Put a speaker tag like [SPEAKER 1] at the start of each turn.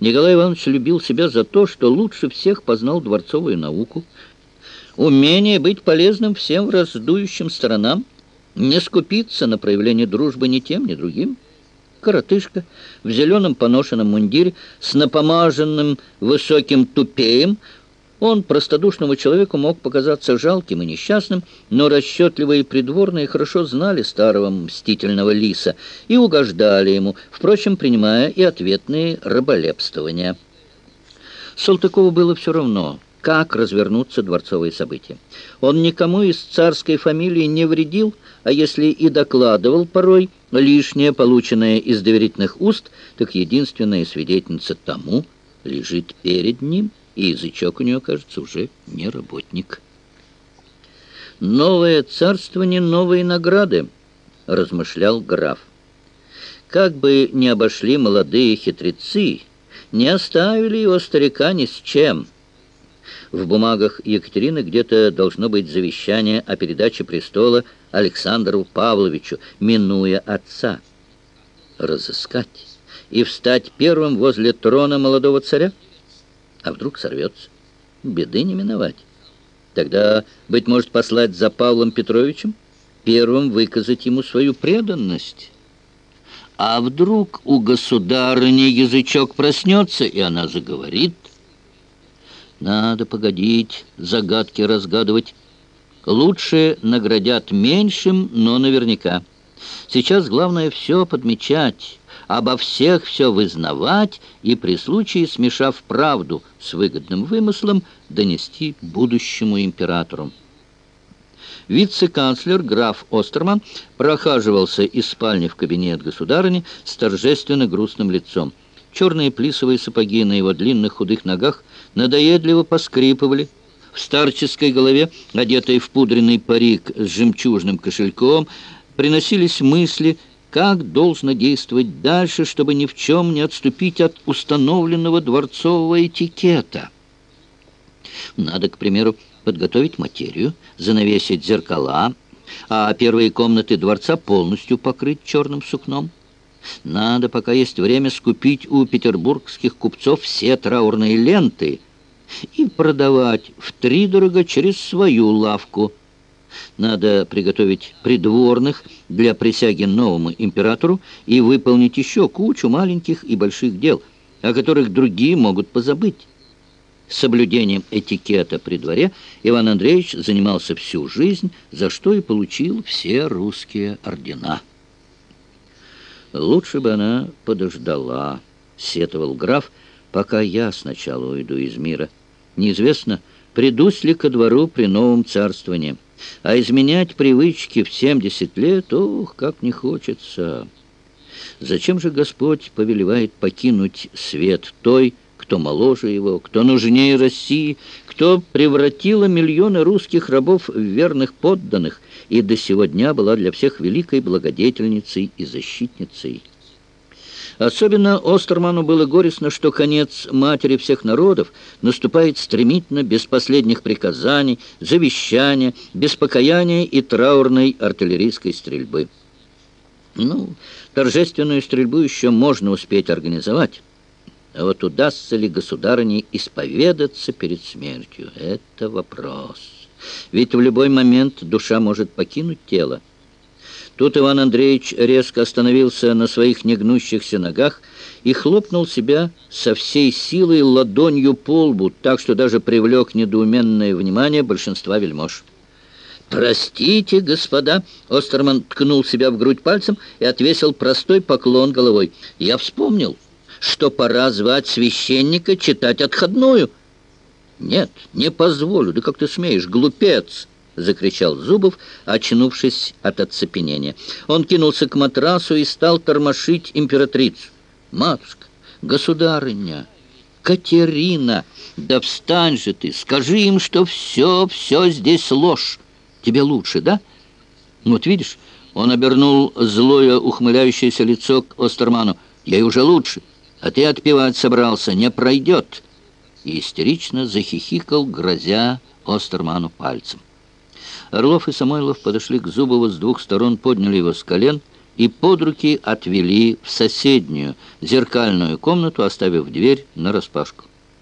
[SPEAKER 1] Николай Иванович любил себя за то, что лучше всех познал дворцовую науку, умение быть полезным всем раздующим сторонам, не скупиться на проявление дружбы ни тем, ни другим. Коротышка в зеленом поношенном мундире с напомаженным высоким тупеем он простодушному человеку мог показаться жалким и несчастным, но расчетливые придворные хорошо знали старого мстительного лиса и угождали ему, впрочем, принимая и ответные раболепствования. Салтыкову было все равно, как развернутся дворцовые события. Он никому из царской фамилии не вредил, а если и докладывал порой лишнее, полученное из доверительных уст, так единственная свидетельница тому лежит перед ним – и язычок у нее, кажется, уже не работник. «Новое царствование, новые награды», — размышлял граф. «Как бы ни обошли молодые хитрецы, не оставили его старика ни с чем». В бумагах Екатерины где-то должно быть завещание о передаче престола Александру Павловичу, минуя отца. Разыскать и встать первым возле трона молодого царя? А вдруг сорвется? Беды не миновать. Тогда, быть может, послать за Павлом Петровичем, первым выказать ему свою преданность. А вдруг у государыни язычок проснется, и она заговорит? Надо погодить, загадки разгадывать. Лучше наградят меньшим, но наверняка. Сейчас главное все подмечать, обо всех все вызнавать и при случае, смешав правду с выгодным вымыслом, донести будущему императору. Вице-канцлер граф Остерман прохаживался из спальни в кабинет государыни с торжественно грустным лицом. Черные плисовые сапоги на его длинных худых ногах надоедливо поскрипывали. В старческой голове, одетой в пудренный парик с жемчужным кошельком, приносились мысли как должно действовать дальше, чтобы ни в чем не отступить от установленного дворцового этикета. Надо, к примеру, подготовить материю, занавесить зеркала, а первые комнаты дворца полностью покрыть черным сукном. Надо, пока есть время, скупить у петербургских купцов все траурные ленты и продавать втридорого через свою лавку – надо приготовить придворных для присяги новому императору и выполнить еще кучу маленьких и больших дел, о которых другие могут позабыть. Соблюдением этикета при дворе Иван Андреевич занимался всю жизнь, за что и получил все русские ордена. «Лучше бы она подождала», — сетовал граф, «пока я сначала уйду из мира. Неизвестно, придусь ли ко двору при новом царствовании». А изменять привычки в 70 лет, ох, как не хочется. Зачем же Господь повелевает покинуть свет той, кто моложе его, кто нужнее России, кто превратила миллионы русских рабов в верных подданных и до сего дня была для всех великой благодетельницей и защитницей? Особенно Остерману было горестно, что конец матери всех народов наступает стремительно, без последних приказаний, завещания, без покаяния и траурной артиллерийской стрельбы. Ну, торжественную стрельбу еще можно успеть организовать. А вот удастся ли государыне исповедаться перед смертью? Это вопрос. Ведь в любой момент душа может покинуть тело. Тут Иван Андреевич резко остановился на своих негнущихся ногах и хлопнул себя со всей силой ладонью по лбу, так что даже привлек недоуменное внимание большинства вельмож. «Простите, господа!» — Остерман ткнул себя в грудь пальцем и отвесил простой поклон головой. «Я вспомнил, что пора звать священника читать отходную». «Нет, не позволю. Да как ты смеешь, глупец!» — закричал Зубов, очнувшись от оцепенения. Он кинулся к матрасу и стал тормошить императрицу. «Матушка, государыня, Катерина, да встань же ты, скажи им, что все, все здесь ложь. Тебе лучше, да? Вот видишь, он обернул злое ухмыляющееся лицо к Остерману. Ей уже лучше, а ты отпевать собрался, не пройдет. И истерично захихикал, грозя Остерману пальцем. Орлов и Самойлов подошли к Зубову с двух сторон, подняли его с колен и под руки отвели в соседнюю зеркальную комнату, оставив дверь на распашку.